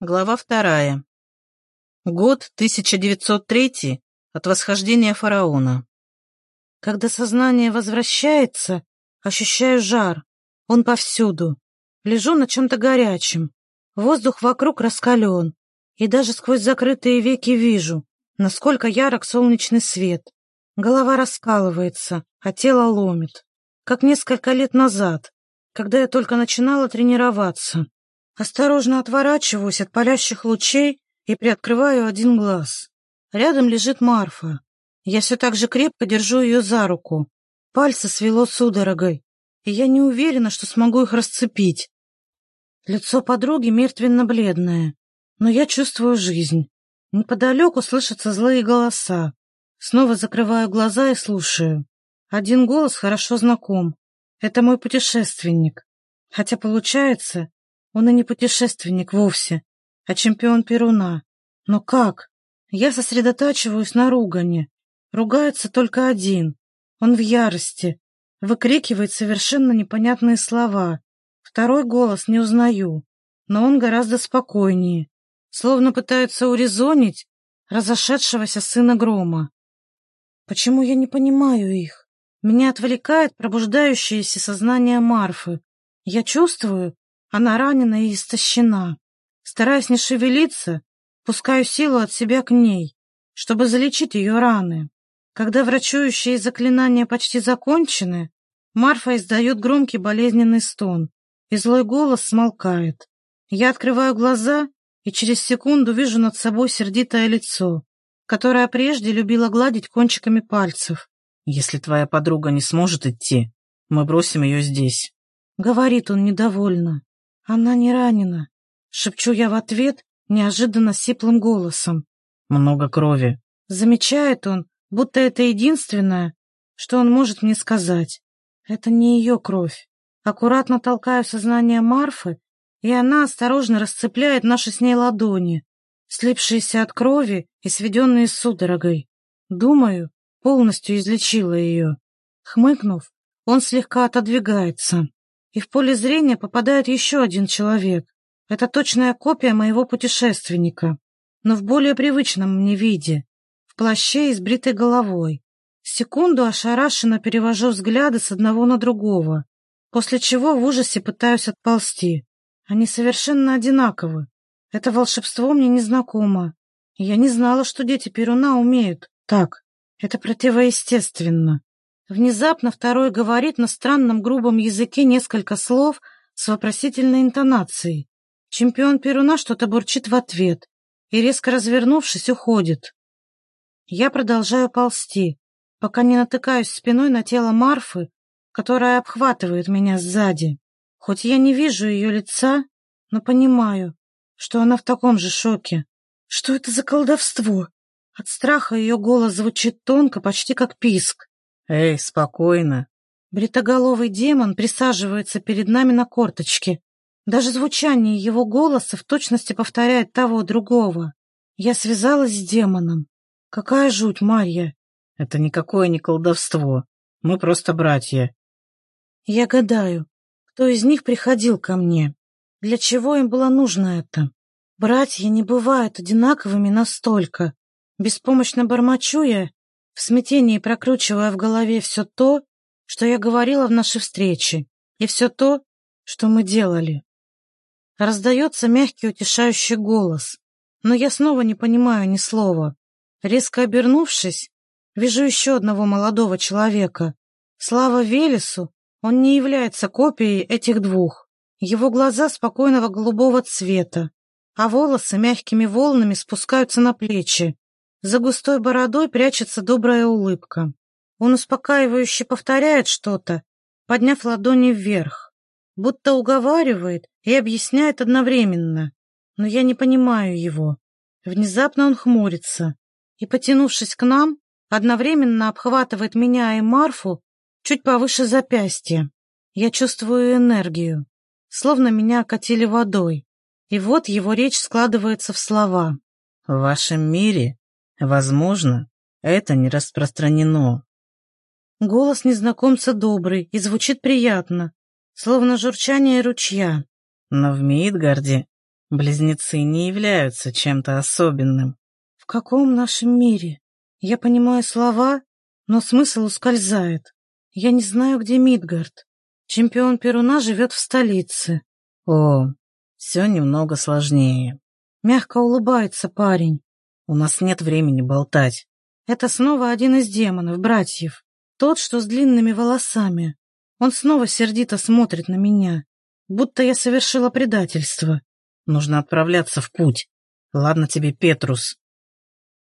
Глава вторая. Год 1903 от восхождения фараона. Когда сознание возвращается, ощущаю жар. Он повсюду. Лежу на чем-то горячем. Воздух вокруг раскален. И даже сквозь закрытые веки вижу, насколько ярок солнечный свет. Голова раскалывается, а тело ломит. Как несколько лет назад, когда я только начинала тренироваться. Осторожно отворачиваюсь от палящих лучей и приоткрываю один глаз. Рядом лежит Марфа. Я все так же крепко держу ее за руку. Пальцы свело судорогой, и я не уверена, что смогу их расцепить. Лицо подруги мертвенно-бледное, но я чувствую жизнь. Неподалеку слышатся злые голоса. Снова закрываю глаза и слушаю. Один голос хорошо знаком. Это мой путешественник. Хотя получается, он и не путешественник вовсе, а чемпион Перуна. Но как? Я сосредотачиваюсь на ругане. Ругается только один. Он в ярости. Выкрикивает совершенно непонятные слова. Второй голос не узнаю, но он гораздо спокойнее. Словно пытается урезонить разошедшегося сына грома. Почему я не понимаю их? Меня отвлекает пробуждающееся сознание Марфы. Я чувствую, она ранена и истощена. Стараясь не шевелиться, пускаю силу от себя к ней, чтобы залечить ее раны. Когда врачующие заклинания почти закончены, Марфа издает громкий болезненный стон, и злой голос смолкает. Я открываю глаза и через секунду вижу над собой сердитое лицо, которое прежде любила гладить кончиками пальцев. «Если твоя подруга не сможет идти, мы бросим ее здесь», — говорит он недовольно. «Она не ранена», — шепчу я в ответ неожиданно сиплым голосом. «Много крови», — замечает он, будто это единственное, что он может мне сказать. Это не ее кровь. Аккуратно толкаю сознание Марфы, и она осторожно расцепляет наши с ней ладони, слипшиеся от крови и сведенные судорогой. Думаю, полностью излечила ее. Хмыкнув, он слегка отодвигается и в поле зрения попадает еще один человек. Это точная копия моего путешественника, но в более привычном мне виде, в плаще и с бритой головой. Секунду ошарашенно перевожу взгляды с одного на другого, после чего в ужасе пытаюсь отползти. Они совершенно одинаковы. Это волшебство мне незнакомо. Я не знала, что дети Перуна умеют. Так, это противоестественно. Внезапно второй говорит на странном грубом языке несколько слов с вопросительной интонацией. Чемпион Перуна что-то бурчит в ответ и, резко развернувшись, уходит. Я продолжаю ползти, пока не натыкаюсь спиной на тело Марфы, которая обхватывает меня сзади. Хоть я не вижу ее лица, но понимаю, что она в таком же шоке. Что это за колдовство? От страха ее голос звучит тонко, почти как писк. «Эй, спокойно!» Бритоголовый демон присаживается перед нами на корточке. Даже звучание его голоса в точности повторяет того другого. Я связалась с демоном. Какая жуть, Марья! Это никакое не колдовство. Мы просто братья. Я гадаю, кто из них приходил ко мне. Для чего им было нужно это? Братья не бывают одинаковыми настолько. Беспомощно бормочу я в смятении прокручивая в голове все то, что я говорила в нашей встрече, и все то, что мы делали. Раздается мягкий утешающий голос, но я снова не понимаю ни слова. Резко обернувшись, вижу еще одного молодого человека. Слава Велесу, он не является копией этих двух. Его глаза спокойного голубого цвета, а волосы мягкими волнами спускаются на плечи, за густой бородой прячется добрая улыбка. Он успокаивающе повторяет что-то, подняв ладони вверх, будто уговаривает и объясняет одновременно. Но я не понимаю его. Внезапно он хмурится и, потянувшись к нам, одновременно обхватывает меня и Марфу чуть повыше запястья. Я чувствую энергию, словно меня окатили водой. И вот его речь складывается в слова. «В вашем мире Возможно, это не распространено. Голос незнакомца добрый и звучит приятно, словно журчание ручья. Но в Мидгарде Близнецы не являются чем-то особенным. В каком нашем мире? Я понимаю слова, но смысл ускользает. Я не знаю, где Мидгард. Чемпион Перуна живет в столице. О, все немного сложнее. Мягко улыбается парень. У нас нет времени болтать. Это снова один из демонов, братьев. Тот, что с длинными волосами. Он снова сердито смотрит на меня, будто я совершила предательство. Нужно отправляться в путь. Ладно тебе, Петрус.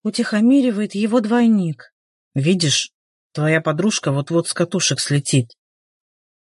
Утихомиривает его двойник. Видишь, твоя подружка вот-вот с катушек слетит.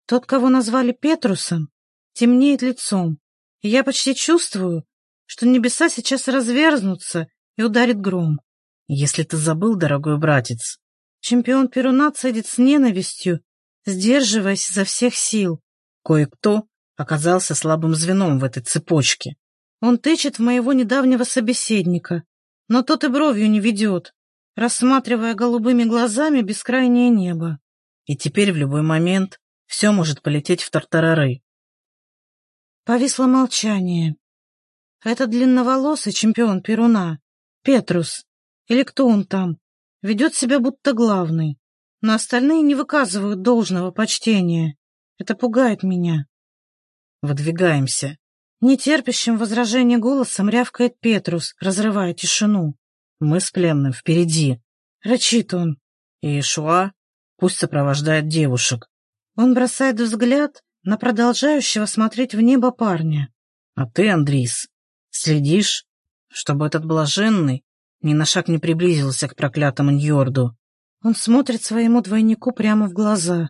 Тот, кого назвали Петрусом, темнеет лицом, и я почти чувствую, что небеса сейчас разверзнутся и ударит гром. Если ты забыл, дорогой братец. Чемпион Перуна цедит с ненавистью, сдерживаясь изо всех сил. Кое-кто оказался слабым звеном в этой цепочке. Он тычет в моего недавнего собеседника, но тот и бровью не ведет, рассматривая голубыми глазами бескрайнее небо. И теперь в любой момент все может полететь в тартарары. Повисло молчание. Это длинноволосый чемпион Перуна, Петрус, или кто он там, ведет себя будто главный, но остальные не выказывают должного почтения. Это пугает меня. Выдвигаемся. Нетерпящим возражения голосом рявкает Петрус, разрывая тишину. Мы с пленным впереди. Рычит он. И Ишуа пусть сопровождает девушек. Он бросает взгляд на продолжающего смотреть в небо парня. А ты, Андрис, следишь, чтобы этот блаженный ни на шаг не приблизился к проклятому Ньорду. Он смотрит своему двойнику прямо в глаза.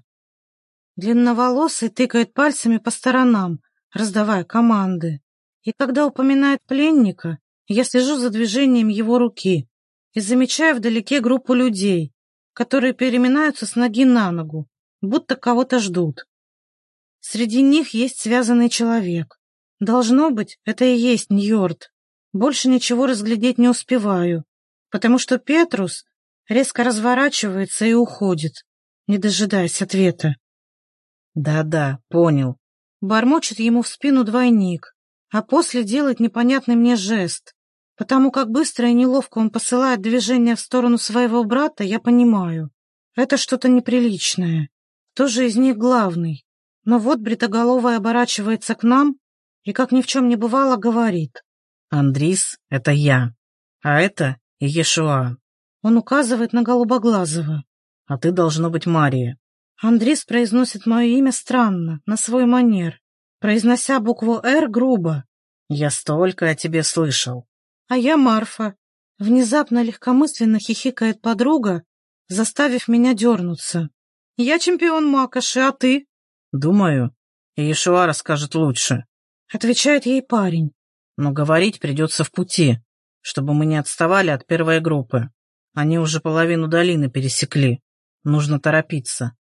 Длинноволосый тыкает пальцами по сторонам, раздавая команды. И когда упоминает пленника, я слежу за движением его руки и замечаю вдалеке группу людей, которые переминаются с ноги на ногу, будто кого-то ждут. Среди них есть связанный человек. Должно быть, это и есть Ньорд. Больше ничего разглядеть не успеваю, потому что Петрус резко разворачивается и уходит, не дожидаясь ответа. «Да-да, понял», — бормочет ему в спину двойник, а после делает непонятный мне жест. Потому как быстро и неловко он посылает движение в сторону своего брата, я понимаю. Это что-то неприличное. Кто же из них главный? Но вот бритоголовая оборачивается к нам и, как ни в чем не бывало, говорит. «Андрис — это я, а это Иешуа». Он указывает на Голубоглазого. «А ты должно быть Мария». Андрис произносит мое имя странно, на свой манер, произнося букву «Р» грубо. «Я столько о тебе слышал». «А я Марфа». Внезапно легкомысленно хихикает подруга, заставив меня дернуться. «Я чемпион Макоши, а ты?» «Думаю, Иешуа расскажет лучше», — отвечает ей парень. «Но говорить придется в пути, чтобы мы не отставали от первой группы. Они уже половину долины пересекли. Нужно торопиться».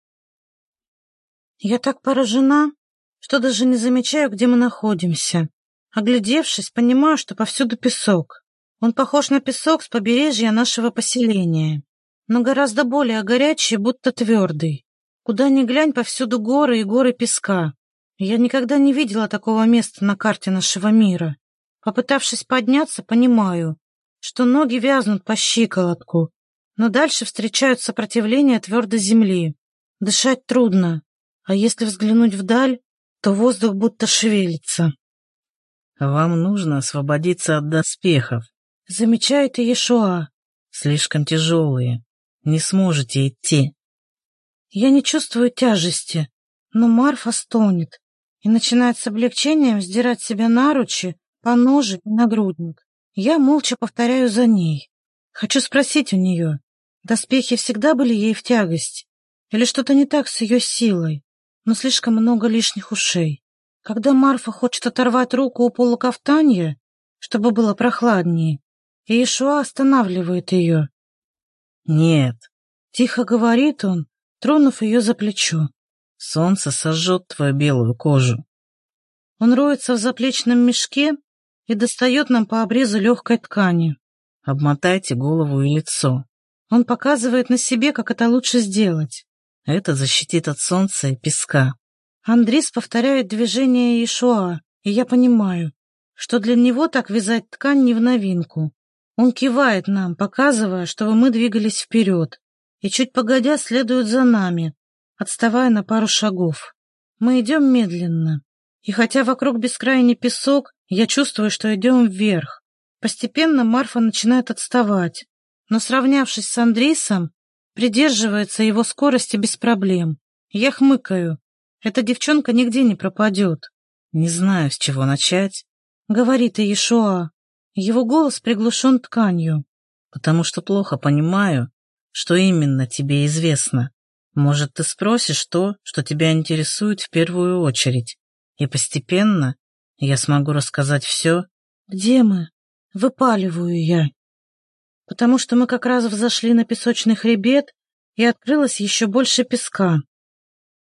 Я так поражена, что даже не замечаю, где мы находимся. Оглядевшись, понимаю, что повсюду песок. Он похож на песок с побережья нашего поселения, но гораздо более горячий, будто твердый. Куда ни глянь, повсюду горы и горы песка. Я никогда не видела такого места на карте нашего мира. Попытавшись подняться, понимаю, что ноги вязнут по щиколотку, но дальше встречают сопротивление твердой земли. Дышать трудно, а если взглянуть вдаль, то воздух будто шевелится. «Вам нужно освободиться от доспехов», — замечает Иешуа. «Слишком тяжелые. Не сможете идти». Я не чувствую тяжести, но Марфа стонет и начинает с облегчением сдирать себя наручи, поножи и нагрудник. Я молча повторяю за ней. Хочу спросить у нее, доспехи всегда были ей в тягость? Или что-то не так с ее силой? но слишком много лишних ушей. Когда Марфа хочет оторвать руку у полукафтанья, чтобы было прохладнее, и Ишуа останавливает ее. «Нет», — тихо говорит он, тронув ее за плечо. «Солнце сожжет твою белую кожу». Он роется в заплечном мешке и достает нам по обрезу легкой ткани. «Обмотайте голову и лицо». Он показывает на себе, как это лучше сделать. Это защитит от солнца и песка. Андрис повторяет движение Ишуа, и я понимаю, что для него так вязать ткань не в новинку. Он кивает нам, показывая, чтобы мы двигались вперед, и чуть погодя следует за нами, отставая на пару шагов. Мы идем медленно, и хотя вокруг бескрайний песок, я чувствую, что идем вверх. Постепенно Марфа начинает отставать, но, сравнявшись с Андрисом, придерживается его скорости без проблем. Я хмыкаю. Эта девчонка нигде не пропадет. Не знаю, с чего начать, — говорит Иешуа. Его голос приглушен тканью. Потому что плохо понимаю, что именно тебе известно. Может, ты спросишь то, что тебя интересует в первую очередь, и постепенно я смогу рассказать все. Где мы? Выпаливаю я. Потому что мы как раз взошли на песочный хребет, и открылось еще больше песка.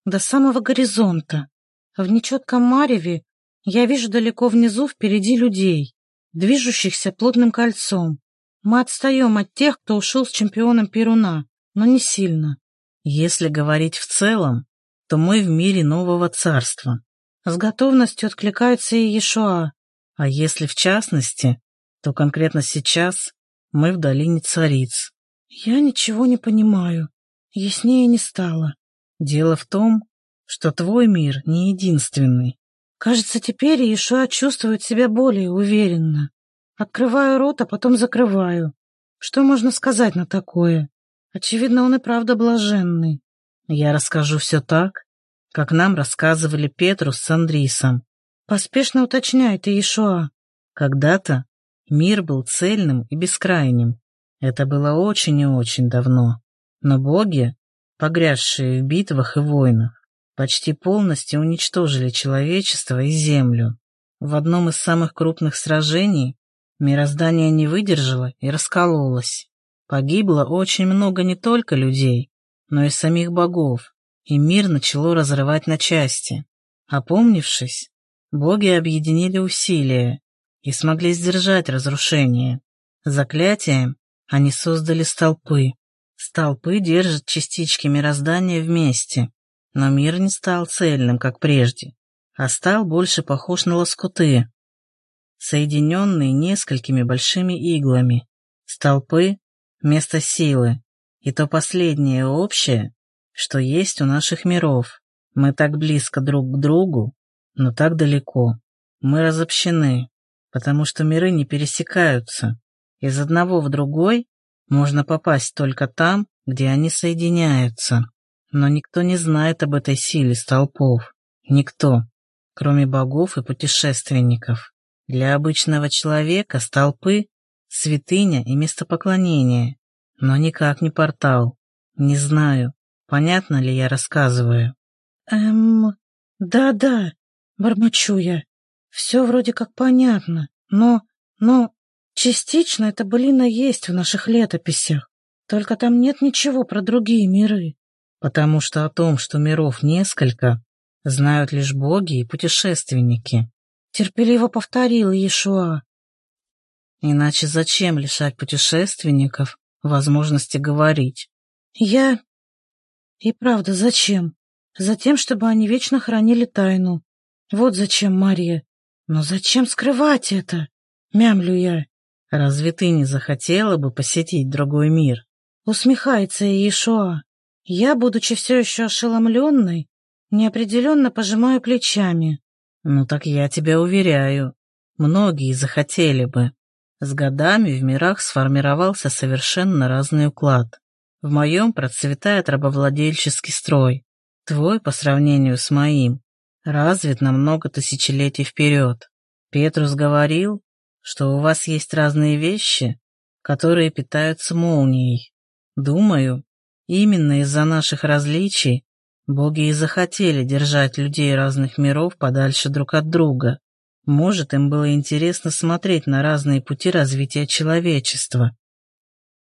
До самого горизонта. В нечетком мареве я вижу далеко внизу впереди людей движущихся плотным кольцом. Мы отстаем от тех, кто ушел с чемпионом Перуна, но не сильно. Если говорить в целом, то мы в мире нового царства. С готовностью откликается и Иешуа. А если в частности, то конкретно сейчас мы в долине цариц. Я ничего не понимаю. Яснее не стало. Дело в том, что твой мир не единственный. Кажется, теперь Иешуа чувствует себя более уверенно. Открываю рот, а потом закрываю. Что можно сказать на такое? Очевидно, он и правда блаженный. Я расскажу все так, как нам рассказывали Петру с Андрисом. Поспешно уточняет Иешуа. Когда-то мир был цельным и бескрайним. Это было очень и очень давно. Но боги, погрязшие в битвах и войнах, почти полностью уничтожили человечество и Землю. В одном из самых крупных сражений мироздание не выдержало и раскололось. Погибло очень много не только людей, но и самих богов, и мир начало разрывать на части. Опомнившись, боги объединили усилия и смогли сдержать разрушение. Заклятием они создали столпы. Столпы держат частички мироздания вместе, но мир не стал цельным, как прежде, а стал больше похож на лоскуты, соединенные несколькими большими иглами. Столпы — место силы, и то последнее общее, что есть у наших миров. Мы так близко друг к другу, но так далеко. Мы разобщены, потому что миры не пересекаются. Из одного в другой можно попасть только там, где они соединяются. Но никто не знает об этой силе столпов. Никто, кроме богов и путешественников. Для обычного человека столпы — святыня и место поклонения, но никак не портал. Не знаю, понятно ли я рассказываю. Эм, да-да, бормочу я. Все вроде как понятно, но, но частично это былина есть в наших летописях. Только там нет ничего про другие миры потому что о том, что миров несколько, знают лишь боги и путешественники. Терпеливо повторил Иешуа. Иначе зачем лишать путешественников возможности говорить? Я... И правда, зачем? Затем, чтобы они вечно хранили тайну. Вот зачем, Мария. Но зачем скрывать это? Мямлю я. Разве ты не захотела бы посетить другой мир? Усмехается Иешуа. Я, будучи все еще ошеломленной, неопределенно пожимаю плечами. Ну так я тебя уверяю, многие захотели бы. С годами в мирах сформировался совершенно разный уклад. В моем процветает рабовладельческий строй. Твой, по сравнению с моим, развит на много тысячелетий вперед. Петрус говорил, что у вас есть разные вещи, которые питаются молнией. Думаю, Именно из-за наших различий боги и захотели держать людей разных миров подальше друг от друга. Может, им было интересно смотреть на разные пути развития человечества.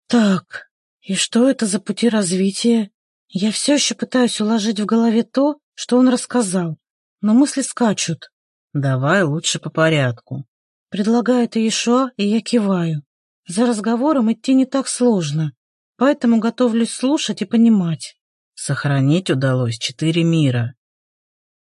Так, и что это за пути развития? Я все еще пытаюсь уложить в голове то, что он рассказал, но мысли скачут. Давай лучше по порядку. Предлагает Иешуа, и я киваю. За разговором идти не так сложно поэтому готовлюсь слушать и понимать. Сохранить удалось четыре мира.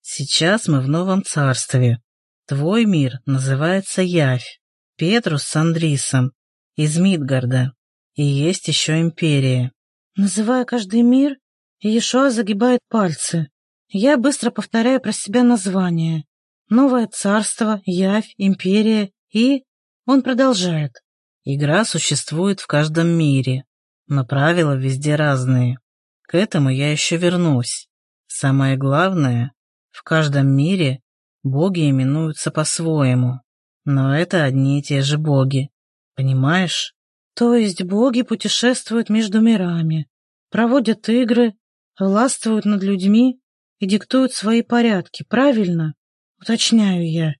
Сейчас мы в новом царстве, Твой мир называется Явь, Петрус с Андрисом, из Мидгарда. И есть еще Империя. Называя каждый мир, Иешуа загибает пальцы. Я быстро повторяю про себя название. Новое царство, Явь, Империя и... Он продолжает. Игра существует в каждом мире, но правила везде разные. К этому я еще вернусь. Самое главное, в каждом мире боги именуются по-своему, но это одни и те же боги. Понимаешь? То есть боги путешествуют между мирами, проводят игры, властвуют над людьми и диктуют свои порядки, правильно? Уточняю я.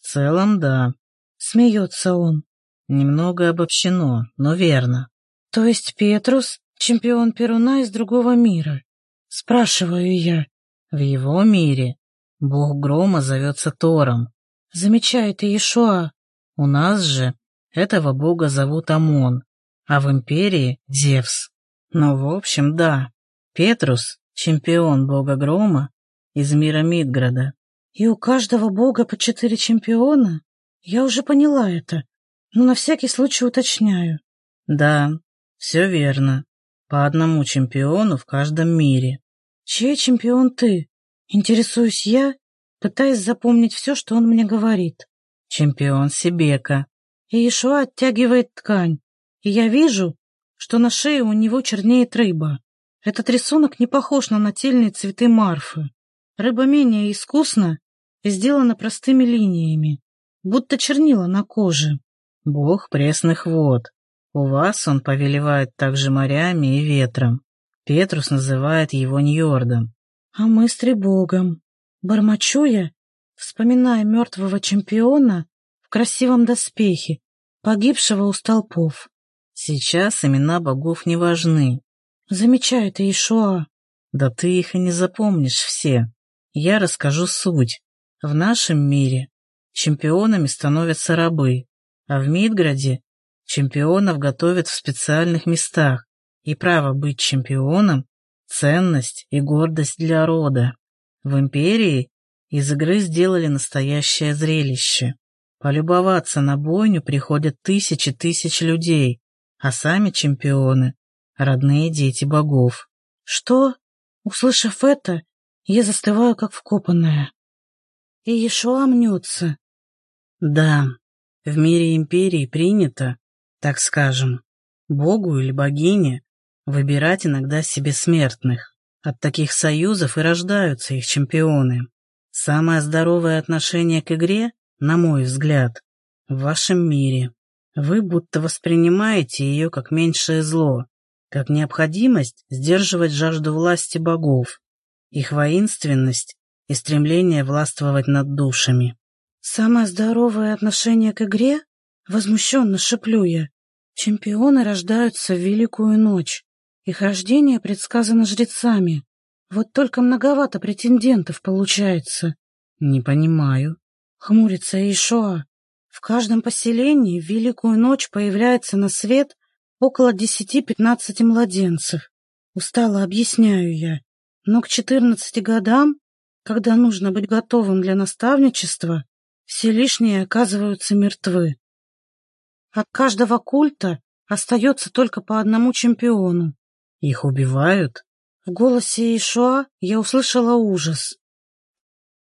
В целом, да. Смеется он. Немного обобщено, но верно. То есть Петрус — чемпион Перуна из другого мира? Спрашиваю я. В его мире бог грома зовется Тором. Замечает Иешуа. У нас же этого бога зовут Амон, а в империи — Зевс. Ну, в общем, да, Петрус — чемпион бога грома из мира Мидграда. И у каждого бога по четыре чемпиона? Я уже поняла это, но на всякий случай уточняю. Да, все верно. По одному чемпиону в каждом мире. Чей чемпион ты? Интересуюсь я, пытаясь запомнить все, что он мне говорит. Чемпион Сибека и Ишуа оттягивает ткань, и я вижу, что на шее у него чернеет рыба. Этот рисунок не похож на нательные цветы Марфы. Рыба менее искусна и сделана простыми линиями, будто чернила на коже. Бог пресных вод. У вас он повелевает также морями и ветром. Петрус называет его Ньордом. А мы с Требогом. Бормочу я, вспоминая мертвого чемпиона в красивом доспехе, погибшего у столпов. Сейчас имена богов не важны. Замечает Иешуа. Да ты их и не запомнишь все. Я расскажу суть. В нашем мире чемпионами становятся рабы, а в Мидграде чемпионов готовят в специальных местах, и право быть чемпионом – ценность и гордость для рода. В империи из игры сделали настоящее зрелище. Полюбоваться на бойню приходят тысячи тысяч людей, а сами чемпионы — родные дети богов. Что? Услышав это, я застываю, как вкопанная. И Ешуа мнется. Да, в мире империи принято, так скажем, богу или богине выбирать иногда себе смертных. От таких союзов и рождаются их чемпионы. Самое здоровое отношение к игре на мой взгляд, в вашем мире. Вы будто воспринимаете ее как меньшее зло, как необходимость сдерживать жажду власти богов, их воинственность и стремление властвовать над душами. Самое здоровое отношение к игре? Возмущенно шеплю я. Чемпионы рождаются в Великую Ночь. Их рождение предсказано жрецами. Вот только многовато претендентов получается. Не понимаю хмурится Ишоа. В каждом поселении в Великую ночь появляется на свет около десяти-пятнадцати младенцев. Устало объясняю я. Но к четырнадцати годам, когда нужно быть готовым для наставничества, все лишние оказываются мертвы. От каждого культа остается только по одному чемпиону. Их убивают? В голосе Ишуа я услышала ужас.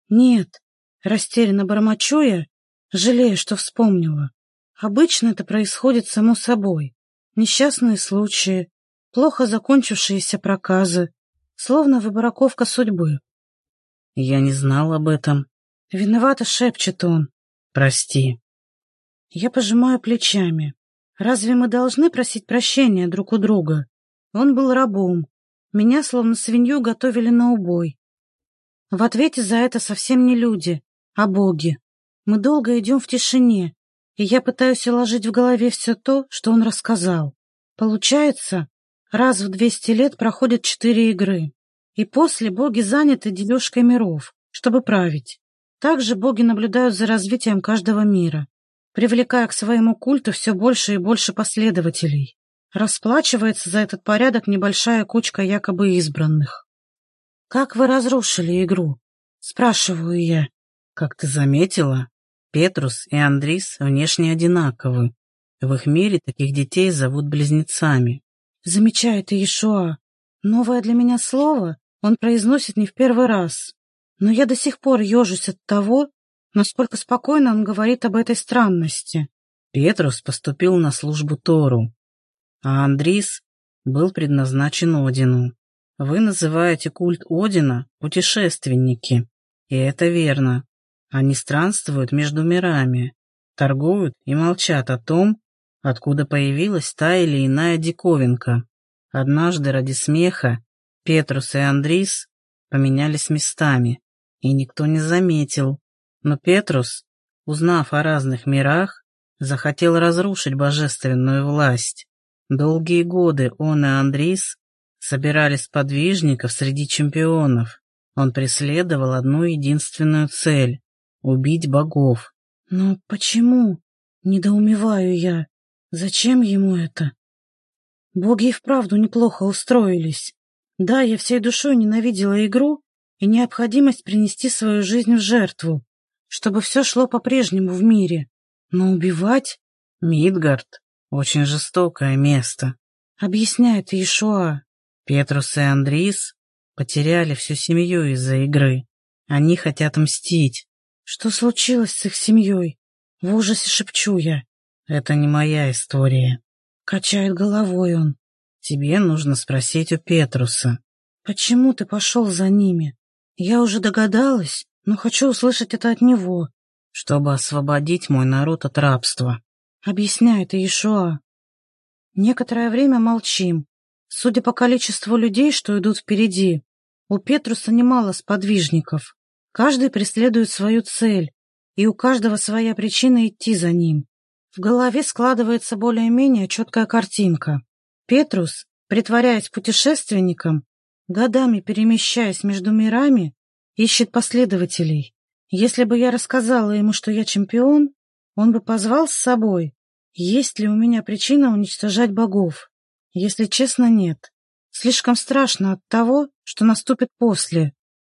Нет, Растерянно бормочу я, жалея, что вспомнила. Обычно это происходит само собой. Несчастные случаи, плохо закончившиеся проказы, словно выбраковка судьбы. Я не знал об этом. Виновато шепчет он. Прости. Я пожимаю плечами. Разве мы должны просить прощения друг у друга? Он был рабом. Меня, словно свинью, готовили на убой. В ответе за это совсем не люди, о Боге. Мы долго идем в тишине, и я пытаюсь уложить в голове все то, что он рассказал. Получается, раз в двести лет проходят четыре игры, и после боги заняты дележкой миров, чтобы править. Также боги наблюдают за развитием каждого мира, привлекая к своему культу все больше и больше последователей. Расплачивается за этот порядок небольшая кучка якобы избранных. «Как вы разрушили игру?» — спрашиваю я. Как ты заметила, Петрус и Андрис внешне одинаковы. В их мире таких детей зовут близнецами. Замечает Иешуа. Новое для меня слово он произносит не в первый раз. Но я до сих пор ежусь от того, насколько спокойно он говорит об этой странности. Петрус поступил на службу Тору, а Андрис был предназначен Одину. Вы называете культ Одина путешественники, и это верно. Они странствуют между мирами, торгуют и молчат о том, откуда появилась та или иная диковинка. Однажды ради смеха Петрус и Андрис поменялись местами, и никто не заметил. Но Петрус, узнав о разных мирах, захотел разрушить божественную власть. Долгие годы он и Андрис собирали сподвижников среди чемпионов. Он преследовал одну единственную цель — убить богов. Но почему? Недоумеваю я. Зачем ему это? Боги и вправду неплохо устроились. Да, я всей душой ненавидела игру и необходимость принести свою жизнь в жертву, чтобы все шло по-прежнему в мире. Но убивать? Мидгард — очень жестокое место. Объясняет Иешуа. Петрус и Андрис потеряли всю семью из-за игры. Они хотят мстить. Что случилось с их семьей? В ужасе шепчу я. Это не моя история. Качает головой он. Тебе нужно спросить у Петруса. Почему ты пошел за ними? Я уже догадалась, но хочу услышать это от него. Чтобы освободить мой народ от рабства. Объясняет Иешуа. Некоторое время молчим. Судя по количеству людей, что идут впереди, у Петруса немало сподвижников. Каждый преследует свою цель, и у каждого своя причина идти за ним. В голове складывается более-менее четкая картинка. Петрус, притворяясь путешественником, годами перемещаясь между мирами, ищет последователей. Если бы я рассказала ему, что я чемпион, он бы позвал с собой. Есть ли у меня причина уничтожать богов? Если честно, нет. Слишком страшно от того, что наступит после.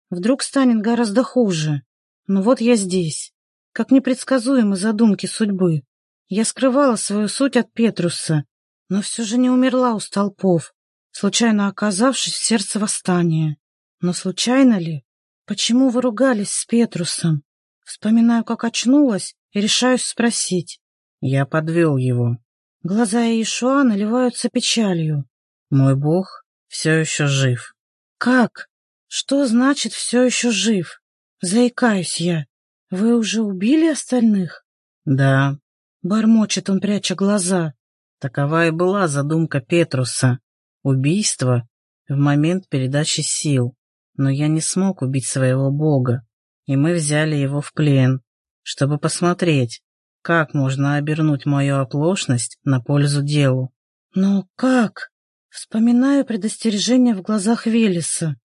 Вдруг станет гораздо хуже. Но вот я здесь, как непредсказуемы задумки судьбы. Я скрывала свою суть от Петруса, но все же не умерла у столпов, случайно оказавшись в сердце восстания. Но случайно ли? Почему вы ругались с Петрусом? Вспоминаю, как очнулась, и решаюсь спросить. Я подвел его. Глаза Иешуа наливаются печалью. Мой Бог все еще жив. Как? Что значит «все еще жив»? Заикаюсь я. Вы уже убили остальных? Да. Бормочет он, пряча глаза. Такова и была задумка Петруса. Убийство в момент передачи сил. Но я не смог убить своего бога, и мы взяли его в плен, чтобы посмотреть, как можно обернуть мою оплошность на пользу делу. Но как? Вспоминаю предостережение в глазах Велеса.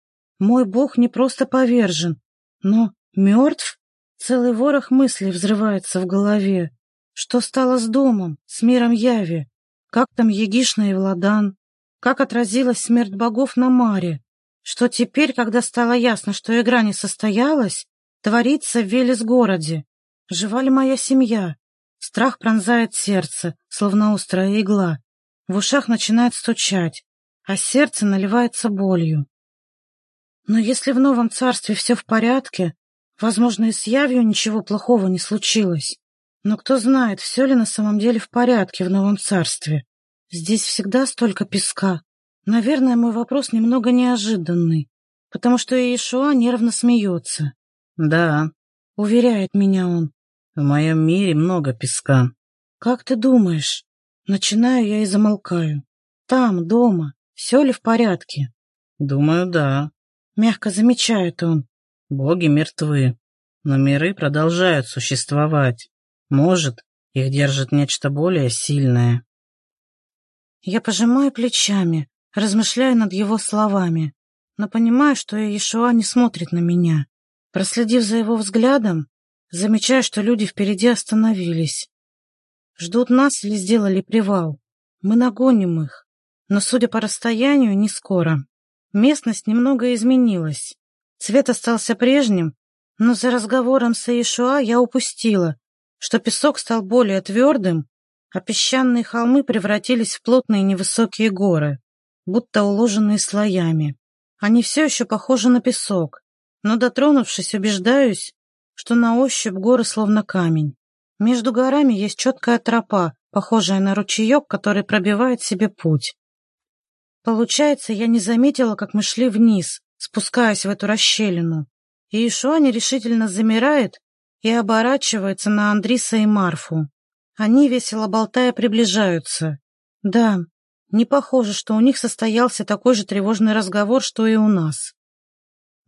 Мой бог не просто повержен, но мертв? Целый ворох мыслей взрывается в голове. Что стало с домом, с миром Яви? Как там Егишна и Владан? Как отразилась смерть богов на Маре? Что теперь, когда стало ясно, что игра не состоялась, творится в Велес-городе? Жива ли моя семья? Страх пронзает сердце, словно острая игла. В ушах начинает стучать, а сердце наливается болью. Но если в новом царстве все в порядке, возможно, и с Явью ничего плохого не случилось. Но кто знает, все ли на самом деле в порядке в новом царстве. Здесь всегда столько песка. Наверное, мой вопрос немного неожиданный, потому что Иешуа нервно смеется. «Да», — уверяет меня он. «В моем мире много песка». «Как ты думаешь?» Начинаю я и замолкаю. «Там, дома, все ли в порядке?» «Думаю, да», — мягко замечает он. «Боги мертвы, но миры продолжают существовать. Может, их держит нечто более сильное. Я пожимаю плечами, размышляя над его словами, но понимаю, что Иешуа не смотрит на меня. Проследив за его взглядом, замечаю, что люди впереди остановились. Ждут нас или сделали привал. Мы нагоним их, но, судя по расстоянию, не скоро. Местность немного изменилась. Цвет остался прежним, но за разговором с Иешуа я упустила, что песок стал более твердым, а песчаные холмы превратились в плотные невысокие горы, будто уложенные слоями. Они все еще похожи на песок, но, дотронувшись, убеждаюсь, что на ощупь горы словно камень. Между горами есть четкая тропа, похожая на ручеек, который пробивает себе путь. Получается, я не заметила, как мы шли вниз, спускаясь в эту расщелину. И Ишуа нерешительно замирает и оборачивается на Андриса и Марфу. Они, весело болтая, приближаются. Да, не похоже, что у них состоялся такой же тревожный разговор, что и у нас.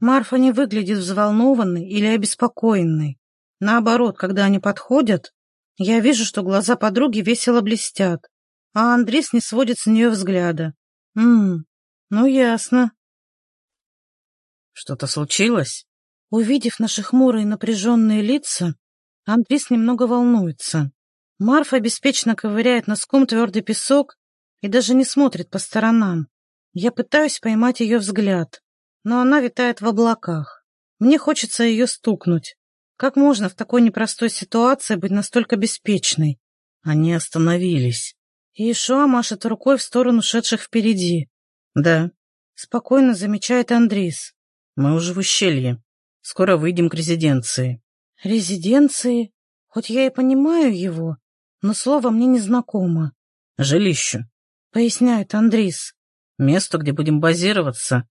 Марфа не выглядит взволнованной или обеспокоенной. Наоборот, когда они подходят, я вижу, что глаза подруги весело блестят, а Андрис не сводит с нее взгляда. Ммм, ну ясно. Что-то случилось? Увидев наши хмурые напряженные лица, Андрис немного волнуется. Марфа беспечно ковыряет носком твердый песок и даже не смотрит по сторонам. Я пытаюсь поймать ее взгляд, но она витает в облаках. Мне хочется ее стукнуть. Как можно в такой непростой ситуации быть настолько беспечной? Они остановились. И Ишуа машет рукой в сторону шедших впереди. Да. Спокойно замечает Андрис. Мы уже в ущелье. Скоро выйдем к резиденции. Резиденции? Хоть я и понимаю его, но слово мне не знакомо. Жилищу, поясняет Андрис. Место, где будем базироваться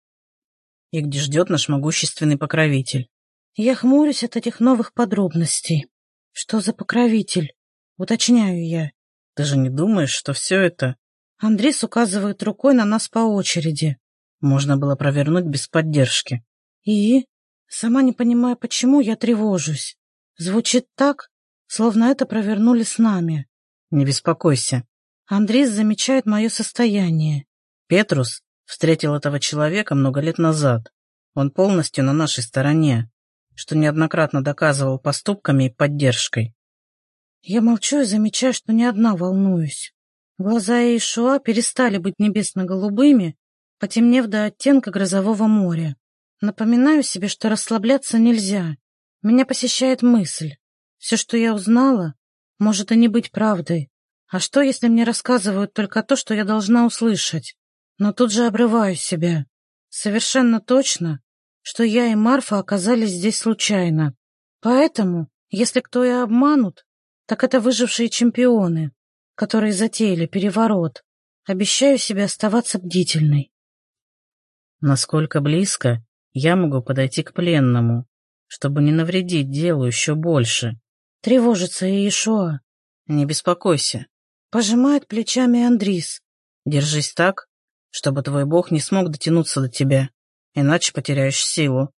и где ждет наш могущественный покровитель. Я хмурюсь от этих новых подробностей. Что за покровитель? Уточняю я. Ты же не думаешь, что все это... Андрис указывает рукой на нас по очереди. Можно было провернуть без поддержки. И? Сама не понимая, почему я тревожусь. Звучит так, словно это провернули с нами. Не беспокойся. Андрис замечает мое состояние. Петрус встретил этого человека много лет назад. Он полностью на нашей стороне, что неоднократно доказывал поступками и поддержкой. Я молчу и замечаю, что не одна волнуюсь. Глаза Иешуа перестали быть небесно-голубыми, потемнев до оттенка грозового моря. Напоминаю себе, что расслабляться нельзя. Меня посещает мысль. Все, что я узнала, может и не быть правдой. А что, если мне рассказывают только то, что я должна услышать? Но тут же обрываю себя. Совершенно точно, что я и Марфа оказались здесь случайно. Поэтому, если кто и обманут, так это выжившие чемпионы, которые затеяли переворот. Обещаю себе оставаться бдительной. Насколько близко я могу подойти к пленному, чтобы не навредить делу еще больше? Тревожится Иешуа. Не беспокойся. Пожимает плечами Андрис. Держись так, чтобы твой бог не смог дотянуться до тебя, иначе потеряешь силу.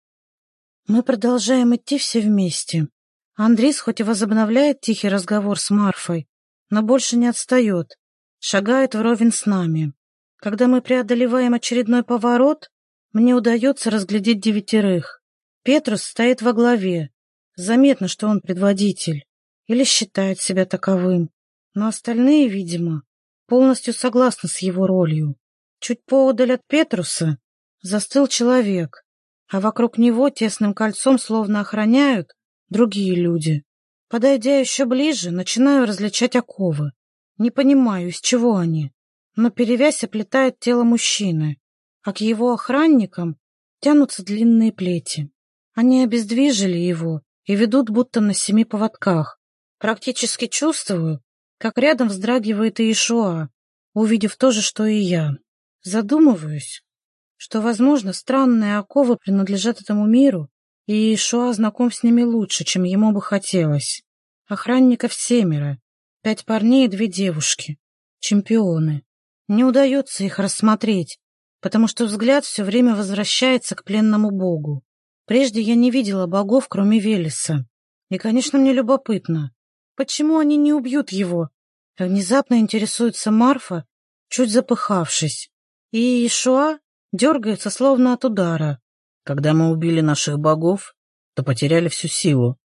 Мы продолжаем идти все вместе. Андрис хоть и возобновляет тихий разговор с Марфой, но больше не отстает, шагает вровень с нами. Когда мы преодолеваем очередной поворот, мне удается разглядеть девятерых. Петрус стоит во главе, Заметно, что он предводитель или считает себя таковым, но остальные, видимо, полностью согласны с его ролью. Чуть поодаль от Петруса застыл человек, а вокруг него тесным кольцом словно охраняют другие люди. Подойдя еще ближе, начинаю различать оковы. Не понимаю, из чего они, но перевязь оплетает тело мужчины, а к его охранникам тянутся длинные плети. Они обездвижили его и ведут будто на семи поводках. Практически чувствую, как рядом вздрагивает Иешуа, увидев то же, что и я. Задумываюсь, что, возможно, странные оковы принадлежат этому миру, и Иешуа знаком с ними лучше, чем ему бы хотелось. Охранников семеро, пять парней и две девушки. Чемпионы. Не удается их рассмотреть, потому что взгляд все время возвращается к пленному богу. Прежде я не видела богов, кроме Велеса. И, конечно, мне любопытно, почему они не убьют его? Внезапно интересуется Марфа, чуть запыхавшись. И Ишуа дергается, словно от удара. Когда мы убили наших богов, то потеряли всю силу.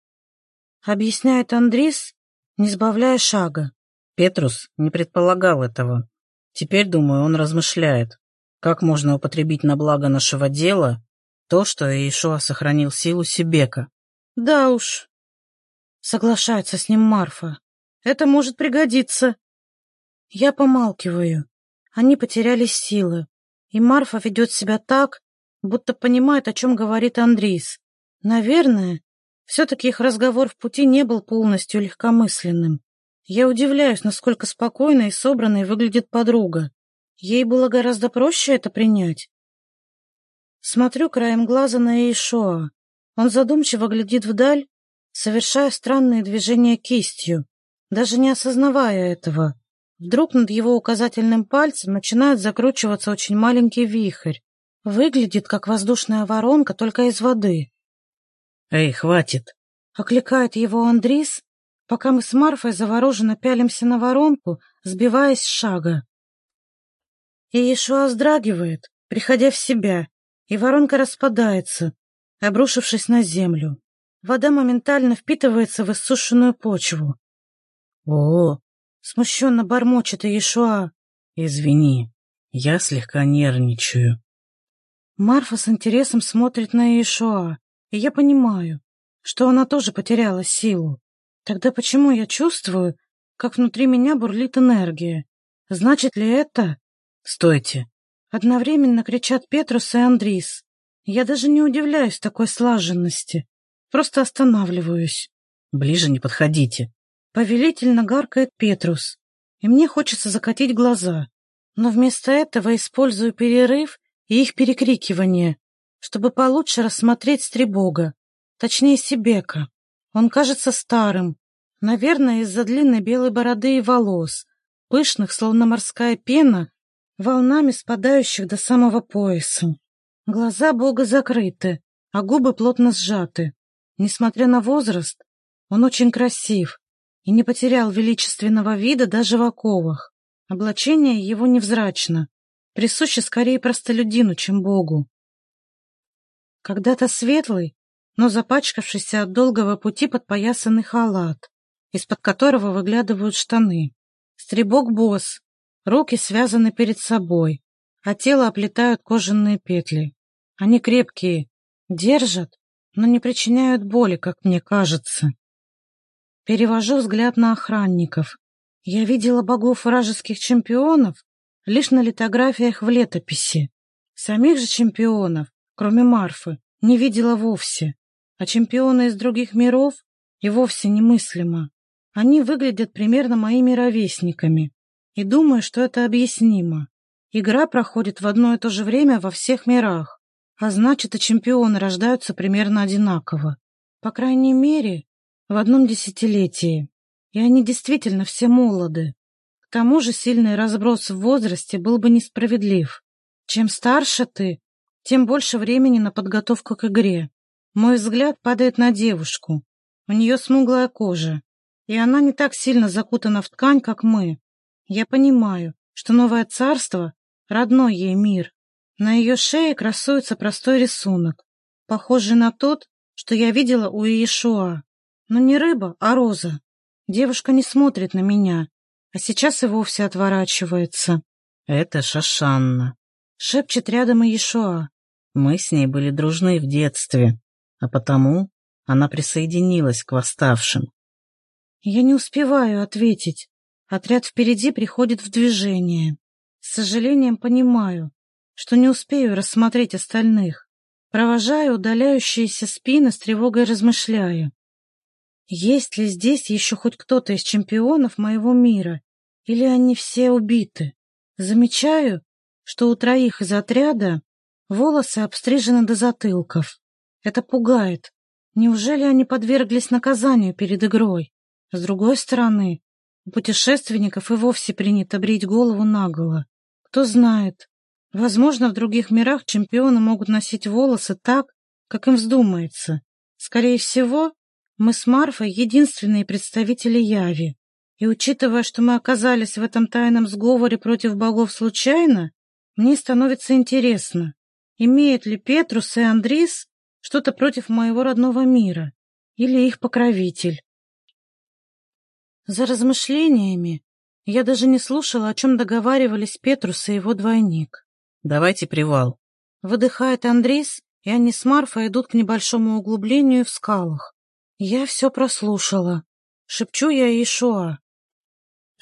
Объясняет Андрис, не сбавляя шага. Петрус не предполагал этого. Теперь, думаю, он размышляет, как можно употребить на благо нашего дела то, что Иешуа сохранил силу Сибека. Да уж. соглашается с ним Марфа. Это может пригодиться. Я помалкиваю. Они потеряли силы. И Марфа ведет себя так, будто понимает, о чем говорит Андрис. Наверное, все-таки их разговор в пути не был полностью легкомысленным. Я удивляюсь, насколько спокойной и собранной выглядит подруга. Ей было гораздо проще это принять. Смотрю краем глаза на Эйшоа. Он задумчиво глядит вдаль, совершая странные движения кистью, даже не осознавая этого. Вдруг над его указательным пальцем начинает закручиваться очень маленький вихрь. Выглядит, как воздушная воронка, только из воды. «Эй, хватит!» — окликает его Андрис, пока мы с Марфой завороженно пялимся на воронку, сбиваясь с шага. И Иешуа вздрагивает, приходя в себя, и воронка распадается, обрушившись на землю. Вода моментально впитывается в иссушенную почву. «О, Смущенно бормочет Иешуа. извини, я слегка нервничаю». Марфа с интересом смотрит на Иешуа, и я понимаю, что она тоже потеряла силу. Тогда почему я чувствую, как внутри меня бурлит энергия? Значит ли это... «Стойте!» Одновременно кричат Петрус и Андрис. Я даже не удивляюсь такой слаженности. Просто останавливаюсь. «Ближе не подходите!» Повелительно гаркает Петрус, и мне хочется закатить глаза. Но вместо этого использую перерыв и их перекрикивание, чтобы получше рассмотреть Стребога, точнее Сибека. Он кажется старым, наверное, из-за длинной белой бороды и волос, пышных, словно морская пена, волнами спадающих до самого пояса. Глаза Бога закрыты, а губы плотно сжаты. Несмотря на возраст, он очень красив и не потерял величественного вида даже в оковах. Облачение его невзрачно, присуще скорее простолюдину, чем Богу. Когда-то светлый, но запачкавшийся от долгого пути подпоясанный халат, из-под которого выглядывают штаны. Стребок босс, руки связаны перед собой, а тело оплетают кожаные петли. Они крепкие, держат, но не причиняют боли, как мне кажется. Перевожу взгляд на охранников. Я видела богов вражеских чемпионов лишь на литографиях в летописи. Самих же чемпионов, кроме Марфы, не видела вовсе. А чемпионы из других миров и вовсе немыслимо. Они выглядят примерно моими ровесниками. И думаю, что это объяснимо. Игра проходит в одно и то же время во всех мирах. А значит, и чемпионы рождаются примерно одинаково. По крайней мере, в одном десятилетии. И они действительно все молоды. Тому же сильный разброс в возрасте был бы несправедлив. Чем старше ты, тем больше времени на подготовку к игре. Мой взгляд падает на девушку. У нее смуглая кожа, и она не так сильно закутана в ткань, как мы. Я понимаю, что новое царство — родной ей мир. На ее шее красуется простой рисунок, похожий на тот, что я видела у Иешуа. Но не рыба, а роза. Девушка не смотрит на меня, а сейчас и вовсе отворачивается. «Это Шашанна», — шепчет рядом Иешуа. «Мы с ней были дружны в детстве, а потому она присоединилась к восставшим». Я не успеваю ответить. Отряд впереди приходит в движение. С сожалением понимаю, что не успею рассмотреть остальных. Провожаю удаляющиеся спины, с тревогой размышляю. Есть ли здесь еще хоть кто-то из чемпионов моего мира? Или они все убиты? Замечаю, что у троих из отряда волосы обстрижены до затылков. Это пугает. Неужели они подверглись наказанию перед игрой? С другой стороны, у путешественников и вовсе принято брить голову наголо. Кто знает, возможно, в других мирах чемпионы могут носить волосы так, как им вздумается. Скорее всего, мы с Марфой единственные представители Яви. И учитывая, что мы оказались в этом тайном сговоре против богов случайно, мне становится интересно, имеют ли Петрус и Андрис что-то против моего родного мира или их покровитель. За размышлениями я даже не слушала, о чем договаривались Петрус и его двойник. «Давайте привал», — выдыхает Андрис, и они с Марфой идут к небольшому углублению в скалах. Я все прослушала. Шепчу я Ишуа.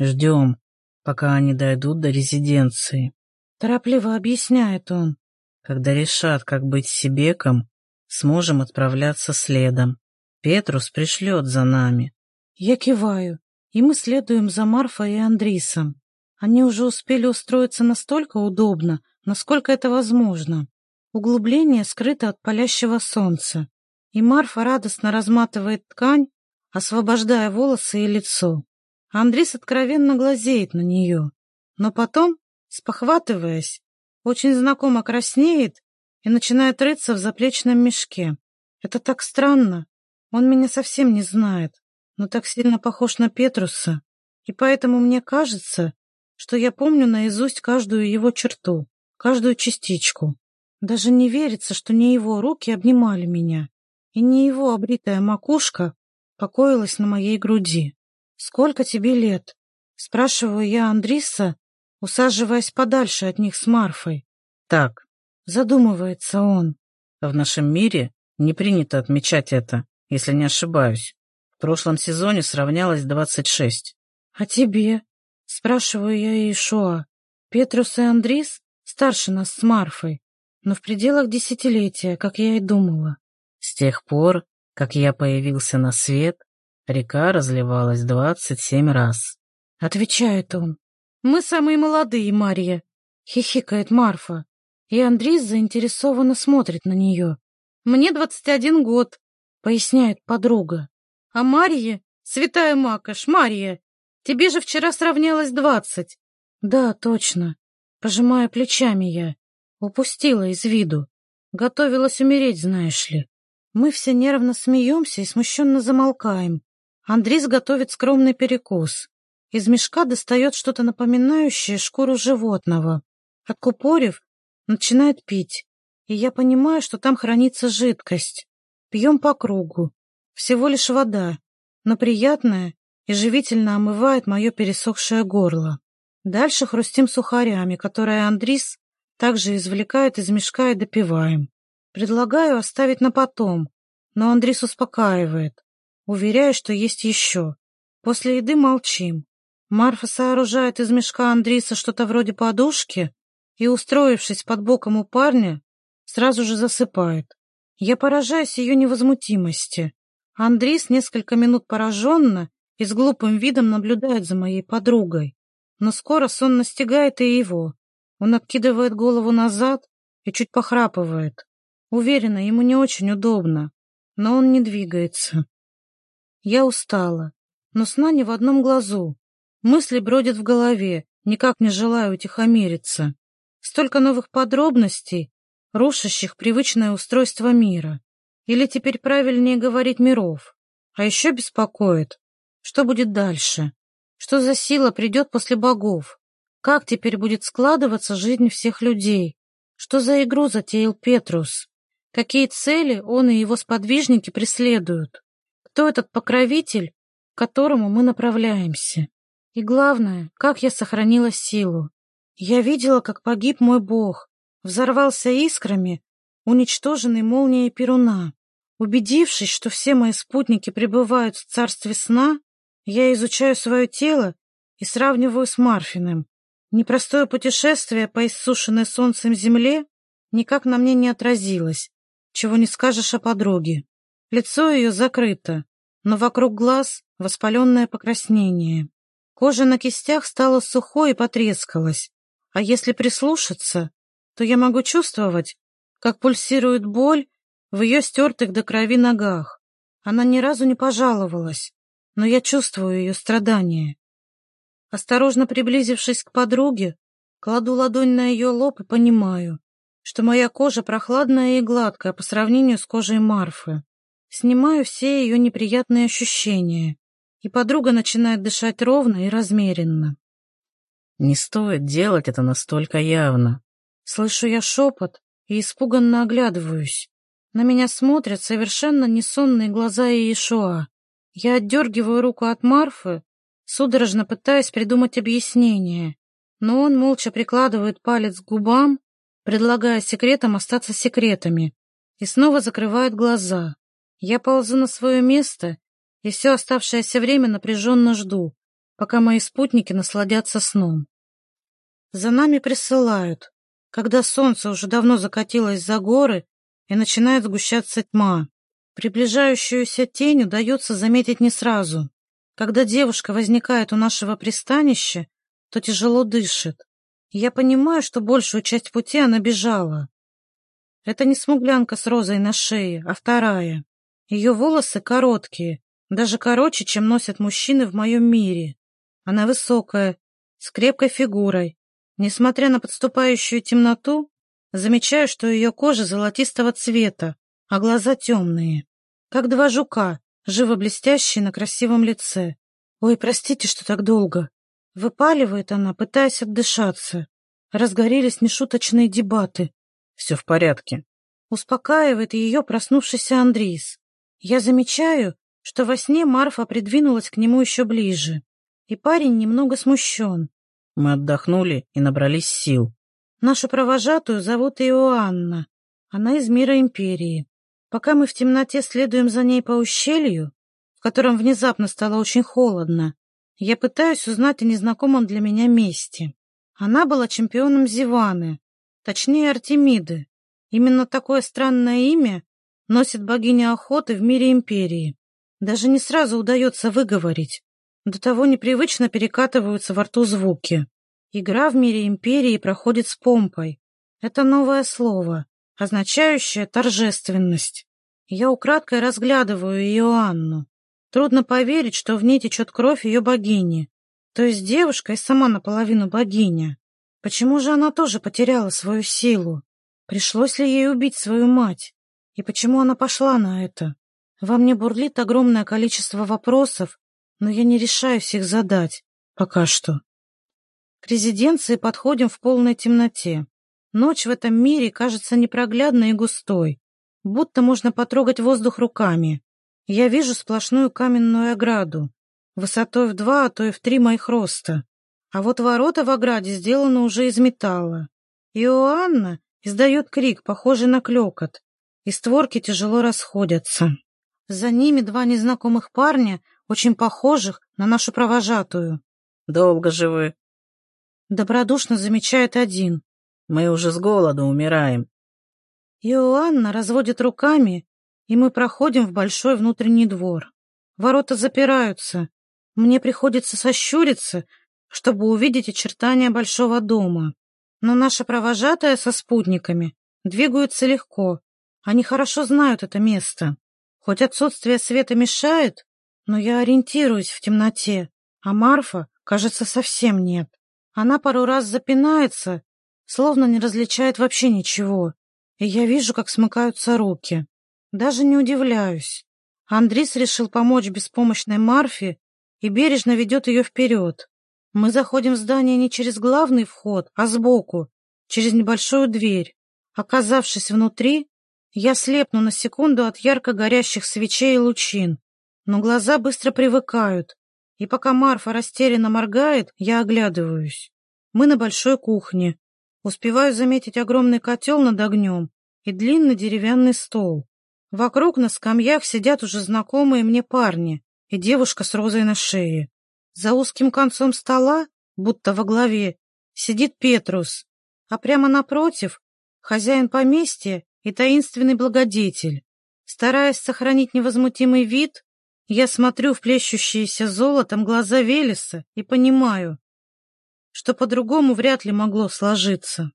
Ждем, пока они дойдут до резиденции. Торопливо объясняет он. Когда решат, как быть Сибеком, сможем отправляться следом. Петрус пришлет за нами. Я киваю, и мы следуем за Марфой и Андрисом. Они уже успели устроиться настолько удобно, насколько это возможно. Углубление скрыто от палящего солнца, и Марфа радостно разматывает ткань, освобождая волосы и лицо. Андрис откровенно глазеет на нее, но потом, спохватываясь, очень знакомо краснеет и начинает рыться в заплечном мешке. Это так странно. Он меня совсем не знает, но так сильно похож на Петруса, и поэтому мне кажется, что я помню наизусть каждую его черту, каждую частичку. Даже не верится, что не его руки обнимали меня, и не его обритая макушка покоилась на моей груди. «Сколько тебе лет?» — спрашиваю я Андриса, усаживаясь подальше от них с Марфой. «Так», — задумывается он. «В нашем мире не принято отмечать это, если не ошибаюсь. В прошлом сезоне сравнялось двадцать шесть». «А тебе?» — спрашиваю я Иешуа. Петрус и Андрис старше нас с Марфой, но в пределах десятилетия, как я и думала. С тех пор, как я появился на свет, Река разливалась двадцать семь раз. Отвечает он. Мы самые молодые, Марья. Хихикает Марфа. И Андрей заинтересованно смотрит на нее. Мне двадцать один год, поясняет подруга. А Марье, святая Макаш, Марья, тебе же вчера сравнялось двадцать. Да, точно. Пожимая плечами я. Упустила из виду. Готовилась умереть, знаешь ли. Мы все нервно смеемся и смущенно замолкаем. Андрис готовит скромный перекус. Из мешка достает что-то напоминающее шкуру животного. Откупорив, начинает пить. И я понимаю, что там хранится жидкость. Пьем по кругу. Всего лишь вода, но приятная и живительно омывает мое пересохшее горло. Дальше хрустим сухарями, которые Андрис также извлекает из мешка и допиваем. Предлагаю оставить на потом, но Андрис успокаивает уверяя, что есть еще. После еды молчим. Марфа сооружает из мешка Андриса что-то вроде подушки и, устроившись под боком у парня, сразу же засыпает. Я поражаюсь ее невозмутимости. Андрис несколько минут пораженно и с глупым видом наблюдает за моей подругой. Но скоро сон настигает и его. Он откидывает голову назад и чуть похрапывает. Уверена, ему не очень удобно, но он не двигается. Я устала, но сна не в одном глазу. Мысли бродят в голове, никак не желаю утихомириться. Столько новых подробностей, рушащих привычное устройство мира. Или теперь правильнее говорить миров. А еще беспокоит, что будет дальше. Что за сила придет после богов? Как теперь будет складываться жизнь всех людей? Что за игру затеял Петрус? Какие цели он и его сподвижники преследуют? Кто этот покровитель, к которому мы направляемся? И главное, как я сохранила силу. Я видела, как погиб мой бог, взорвался искрами, уничтоженный молнией Перуна. Убедившись, что все мои спутники пребывают в царстве сна, я изучаю свое тело и сравниваю с Марфиным. Непростое путешествие по иссушенной солнцем земле никак на мне не отразилось, чего не скажешь о подруге. Лицо ее закрыто, но вокруг глаз воспаленное покраснение. Кожа на кистях стала сухой и потрескалась, а если прислушаться, то я могу чувствовать, как пульсирует боль в ее стертых до крови ногах. Она ни разу не пожаловалась, но я чувствую ее страдания. Осторожно приблизившись к подруге, кладу ладонь на ее лоб и понимаю, что моя кожа прохладная и гладкая по сравнению с кожей Марфы. Снимаю все ее неприятные ощущения, и подруга начинает дышать ровно и размеренно. Не стоит делать это настолько явно. Слышу я шепот и испуганно оглядываюсь. На меня смотрят совершенно несонные глаза Иешуа. Я отдергиваю руку от Марфы, судорожно пытаясь придумать объяснение, но он молча прикладывает палец к губам, предлагая секретам остаться секретами, и снова закрывает глаза. Я ползу на свое место и все оставшееся время напряженно жду, пока мои спутники насладятся сном. За нами присылают, когда солнце уже давно закатилось за горы и начинает сгущаться тьма. Приближающуюся тень удается заметить не сразу. Когда девушка возникает у нашего пристанища, то тяжело дышит. Я понимаю, что большую часть пути она бежала. Это не смуглянка с розой на шее, а вторая. Ее волосы короткие, даже короче, чем носят мужчины в моем мире. Она высокая, с крепкой фигурой. Несмотря на подступающую темноту, замечаю, что ее кожа золотистого цвета, а глаза темные, как два жука, живо блестящие на красивом лице. Ой, простите, что так долго. Выпаливает она, пытаясь отдышаться. Разгорелись нешуточные дебаты. Все в порядке. Успокаивает ее проснувшийся Андрис. Я замечаю, что во сне Марфа придвинулась к нему еще ближе, и парень немного смущен. Мы отдохнули и набрались сил. Нашу провожатую зовут Иоанна. Она из мира Империи. Пока мы в темноте следуем за ней по ущелью, в котором внезапно стало очень холодно, я пытаюсь узнать о незнакомом для меня месте. Она была чемпионом Зиваны, точнее Артемиды. Именно такое странное имя носит богиня охоты в мире империи. Даже не сразу удается выговорить. До того непривычно перекатываются во рту звуки. Игра в мире империи проходит с помпой. Это новое слово, означающее торжественность. Я украдкой разглядываю Иоанну. Трудно поверить, что в ней течет кровь ее богини. То есть девушка и сама наполовину богиня. Почему же она тоже потеряла свою силу? Пришлось ли ей убить свою мать? И почему она пошла на это? Во мне бурлит огромное количество вопросов, но я не решаюсь их задать. Пока что. К резиденции подходим в полной темноте. Ночь в этом мире кажется непроглядной и густой, будто можно потрогать воздух руками. Я вижу сплошную каменную ограду, высотой в два, а то и в три моих роста. А вот ворота в ограде сделаны уже из металла. Иоанна издает крик, похожий на клекот, и створки тяжело расходятся. За ними два незнакомых парня, очень похожих на нашу провожатую. «Долго же вы?» Добродушно замечает один. «Мы уже с голоду умираем». Иоанна разводит руками и мы проходим в большой внутренний двор. Ворота запираются. Мне приходится сощуриться, чтобы увидеть очертания большого дома. Но наша провожатая со спутниками двигаются легко. Они хорошо знают это место. Хоть отсутствие света мешает, но я ориентируюсь в темноте, а Марфа, кажется, совсем нет. Она пару раз запинается, словно не различает вообще ничего, и я вижу, как смыкаются руки. Даже не удивляюсь. Андрис решил помочь беспомощной Марфе и бережно ведет ее вперед. Мы заходим в здание не через главный вход, а сбоку, через небольшую дверь. Оказавшись внутри, я слепну на секунду от ярко горящих свечей и лучин, но глаза быстро привыкают, и пока Марфа растерянно моргает, я оглядываюсь. Мы на большой кухне. Успеваю заметить огромный котел над огнем и длинный деревянный стол. Вокруг на скамьях сидят уже знакомые мне парни и девушка с розой на шее. За узким концом стола, будто во главе, сидит Петрус, а прямо напротив — хозяин поместья и таинственный благодетель. Стараясь сохранить невозмутимый вид, я смотрю в плещущиеся золотом глаза Велеса и понимаю, что по-другому вряд ли могло сложиться.